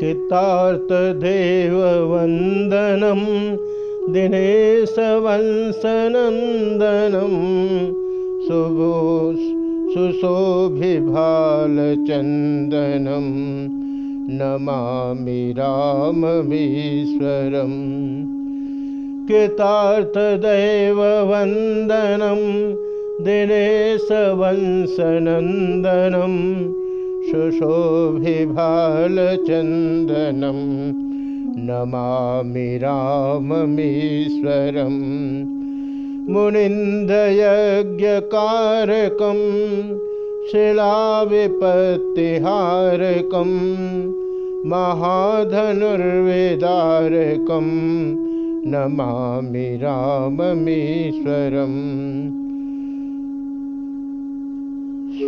कृतार्थदेववन्दनं दिनेशवंशनन्दनं शुभो सुशोभिभालचन्दनं Namami राममीश्वरम्। कृतार्थदैववन्दनं दिनेशवंशनन्दनं शुशोभिभालचन्दनं Namami राममीश्वरम्। मुनिन्दयज्ञकारकं शिलाविपत्तिहारकं महाधनुर्वेदारकं Namami राममीश्वरम्।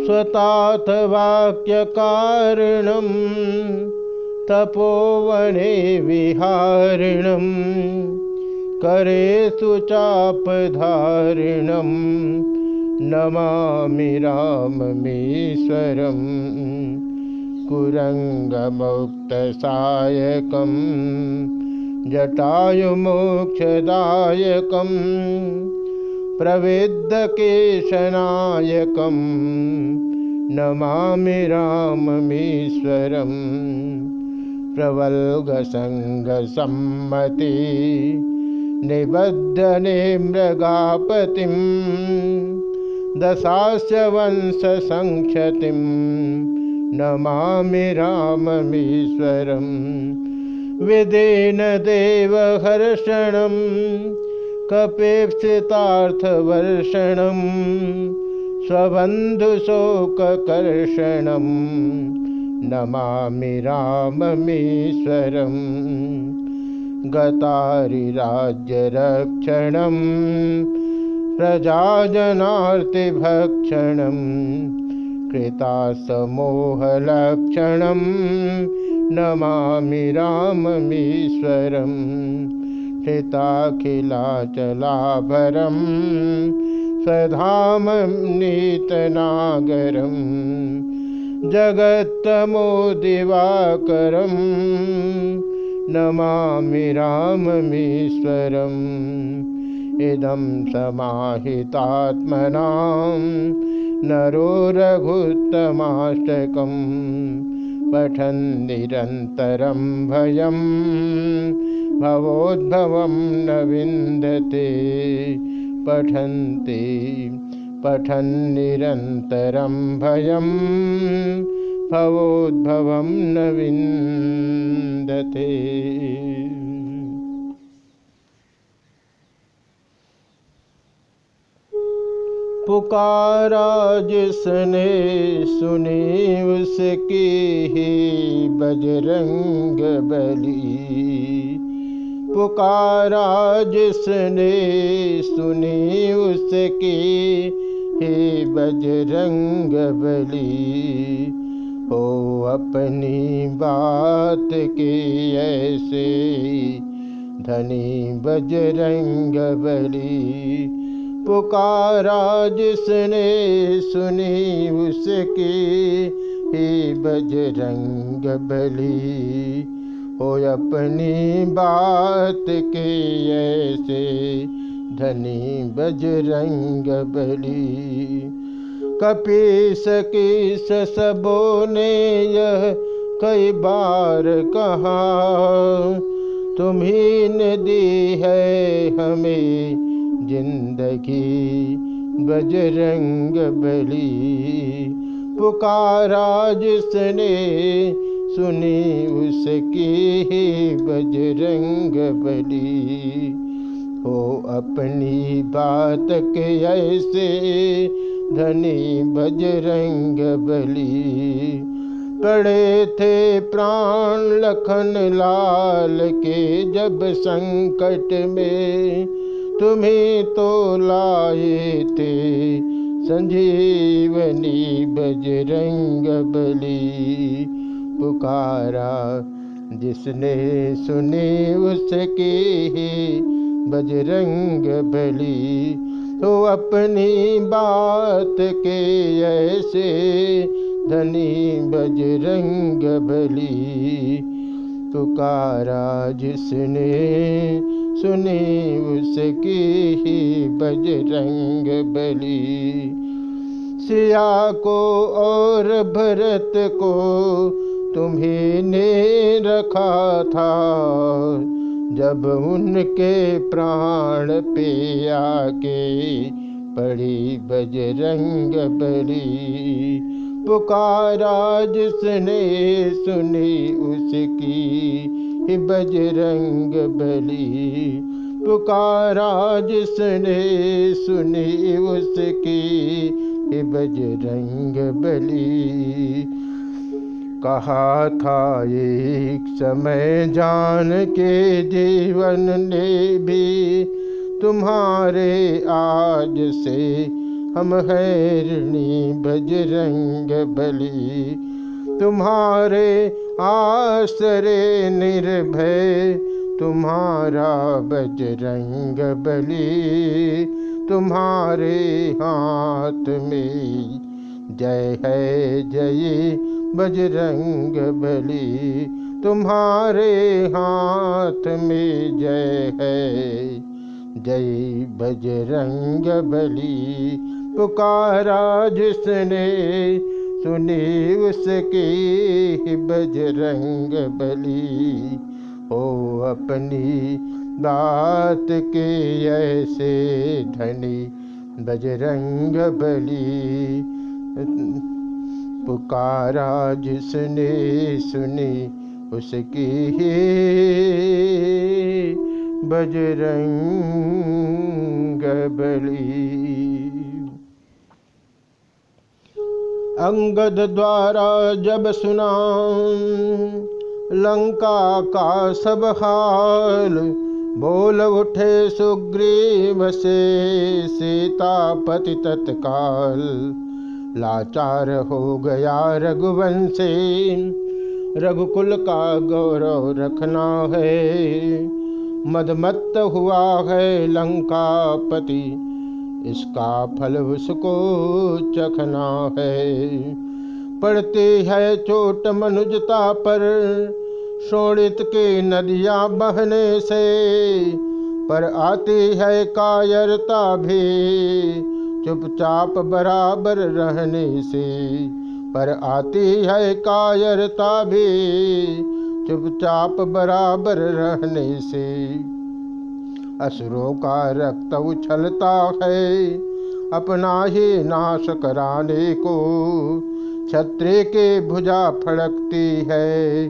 स्वतातवाक्यकारिणं तपोवने विहारिणं करेषु चापधारिणं Namami राममीश्वरम् कुरङ्गमुक्तसायकं जटायुमोक्षदायकं प्रविद्धकेशनायकं Namami राममीश्वरम् प्रवल्गसङ्गसम्मति निबद्धने मृगापतिं दशास्य वंशसङ्क्षतिं Namami राममीश्वरं within देवहर्षणं कपेप्सितार्थवर्षणं स्वबन्धुशोककर्षणं Namami राममीश्वरम् गतारिराज्यरक्षणं प्रजाजनार्तिभक्षणं कृतासमोहलक्षणं Namami राममीश्वरं हिताखिलाचलाभरं स्वधामं नीतनागरं जगत्तमोदिवाकरम् Namami राममीश्वरम्। इदं समाहितात्मनां नरो रघुत्तमाष्टकं पठन् निरन्तरं भयं भवोद्भवं न विन्दते पठन्ति पठन् निरन्तरं भयं। भवोद्भवं न विन्दते पुकारा जिसने सुनी उसकी ही बजरंग बली। पुकारा जिसने सुनी उसकी। हे बजरंग बली हो अपनी बात के ऐसे। धनी बजरंग बली पुकारा जिसने सुनी उसकी। हे बजरंग बली हो अपनी बात के ऐसे धनी बजरंग बली। कपीस की सबो ने यह कई बार कहा, तुम्ही ने दी है हमें ज़िंदगी बजरंग बली। पुकारा जिसने सुनी उसकी ही बजरंग बली। हो अपनी बात के ऐसे धनी बजरंग बली। पड़े थे प्राण लखन लाल के जब संकट में, तुम्हें तो लाए थे संजीवनी बजरंग बली। पुकारा। जिसने सुने उसके ही बजरंग बली तो अपनी बात के ऐसे धनी बजरंग बली। पुकारा जिसने सुनी उसकी ही बजरंग बली, सिया को और भरत को तुम्हें ने रखा था जब उनके प्राण पे आके पड़ी बजरंग बली। पुकारा जिसने सुनी उसकी बजरंग बली। पुकारा जिसने सुनी उसकी बजरंग बली। कहा था, एक समय जान के जीवन ने भी तुम्हारे आज से हम हैरणी बजरंग बली। तुम्हारे आसरे निर्भय तुम्हारा बजरंग बली। तुम्हारे हाथ में जय है जय बजरंग बली। तुम्हारे हाथ में जय है। जय बजरंग बली। पुकारा जिसने, सुनी उसकी बजरंग बली। हो अपनी बात के ऐसे धनी बजरंग बली। पुकारा जिसने सुनी उसकी ही बजरंग बली। अंगद द्वारा जब सुना लंका का सब हाल, बोल उठे सुग्रीव से सीतापति तत्काल। लाचार हो गया रघुवंशी रघुकुल का गौरव रखना है। मदमत्त हुआ है लंकापति। इसका फल उसको चखना है। पड़ती है चोट मनुजता पर। शोणित के नदियाँ बहने से। पर आती है कायरता भी। चुपचाप बराबर रहने से पर आती है कायरता भी। चुपचाप बराबर रहने से असुरों का रक्त उछलता है। अपना ही नाश कराने को छत्री के भुजा फड़कती है।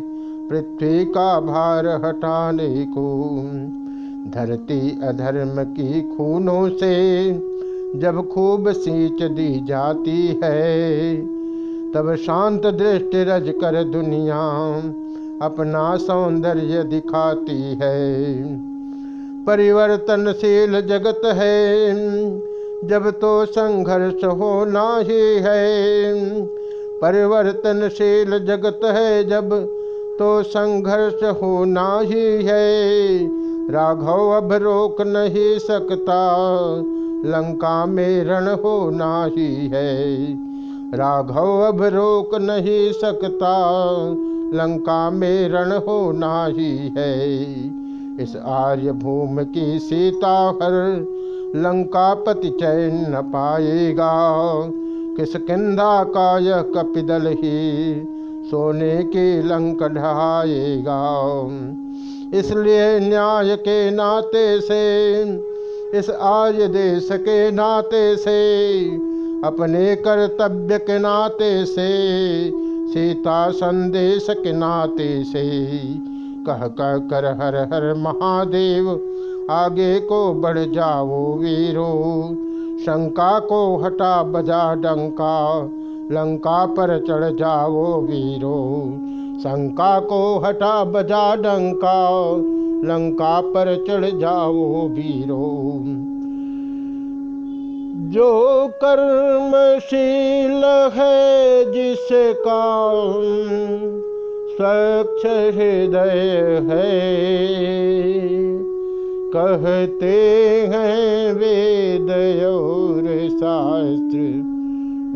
पृथ्वी का भार हटाने को धरती अधर्म की खूनों से जब खूब सींच दी जाती है, तब शांत दृष्टि रज कर दुनिया अपना सौंदर्य दिखाती है। परिवर्तनशील जगत है, जब तो संघर्ष होना ही है। परिवर्तनशील जगत है, जब तो संघर्ष होना ही है। राघव अब रोक नहीं सकता लंका में रण ही है। राघव अब रोक नहीं सकता। लंका में रण ही है। इस आर्य भूमि की सीता हर लंकापति चैन न पाएगा। किस किंदा का यह कपिदल ही सोने की लंक ढहाएगा इसलिए न्याय के नाते से इस आर्य देश के नाते से, अपने कर्तव्य के नाते से, सीता संदेश के नाते से। कह कह कर हर हर महादेव, आगे को बढ़ जाओ वीरो। शंका को हटा बजा डंका, लंका पर चढ़ जाओ वीरो। शंका को हटा बजा डंका लंका पर चढ़ जाओ वीरो। जो कर्मशील है जिसका स्वच्छ हृदय है, कहते हैं वेद और शास्त्र,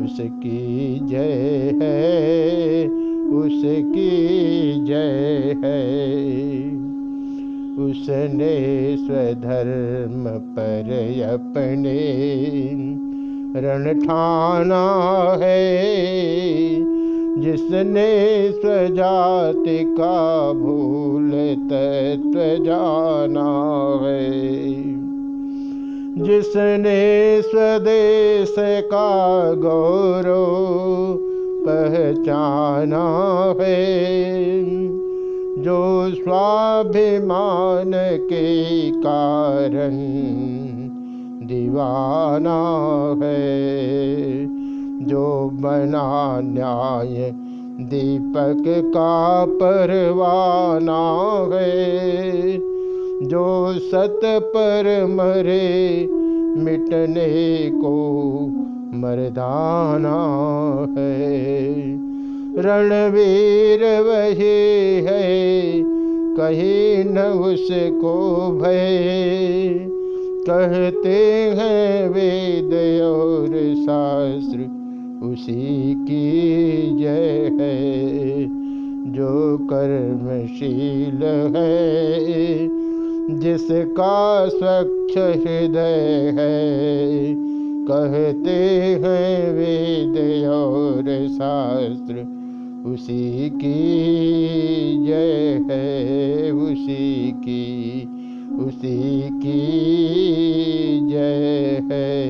उसकी जय है, उसकी जय है। उसने स्वधर्म पर अपने रण ठाना है। जिसने स्वजाति का भूल तत्व जाना है। जिसने स्वदेश का गौरव पहचाना है। जो स्वाभिमान के कारण दीवाना है, जो बना न्याय दीपक का परवाना है, जो सत पर मरे मिटने को मरदाना है। रणवीर वही है, कहीं न उसको भय। कहते हैं वेद और शास्त्र, उसी की जय है। जो कर्मशील है, जिसका स्वच्छ हृदय है, कहते हैं वेद और शास्त्र उसी की जय है, उसी की उसी की जय है।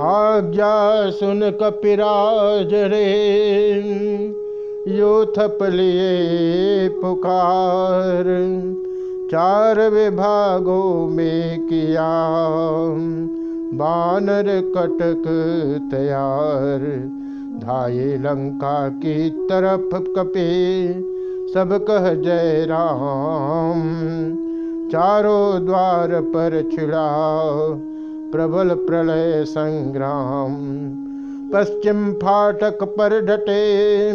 आज्ञा सुन कपिराज रे, यो थप लिए पुकार। चार विभागों में किया, बानर कटक तैयार। धाये लंका की तरफ़ कपे, सब कह जय राम। चारों द्वार पर छिड़ा प्रबल प्रलय संग्राम। पश्चिम फाटक पर डटे,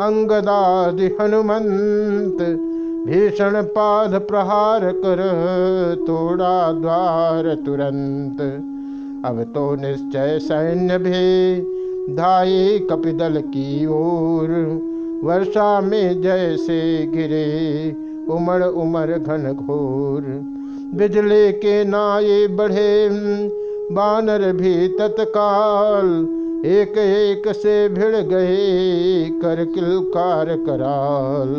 अंगदादि हनुमंत। भीषण पाद प्रहार कर, तोड़ा द्वार तुरंत। अब तो निश्चय सैन्य भी धाये कपिदल की ओर। वर्षा में जैसे गिरे उमड़ उमड़ घन घोर। बिजली के नाये बढ़े, बानर भी तत्काल एक एक से भिड़ गए कर किलकार कराल।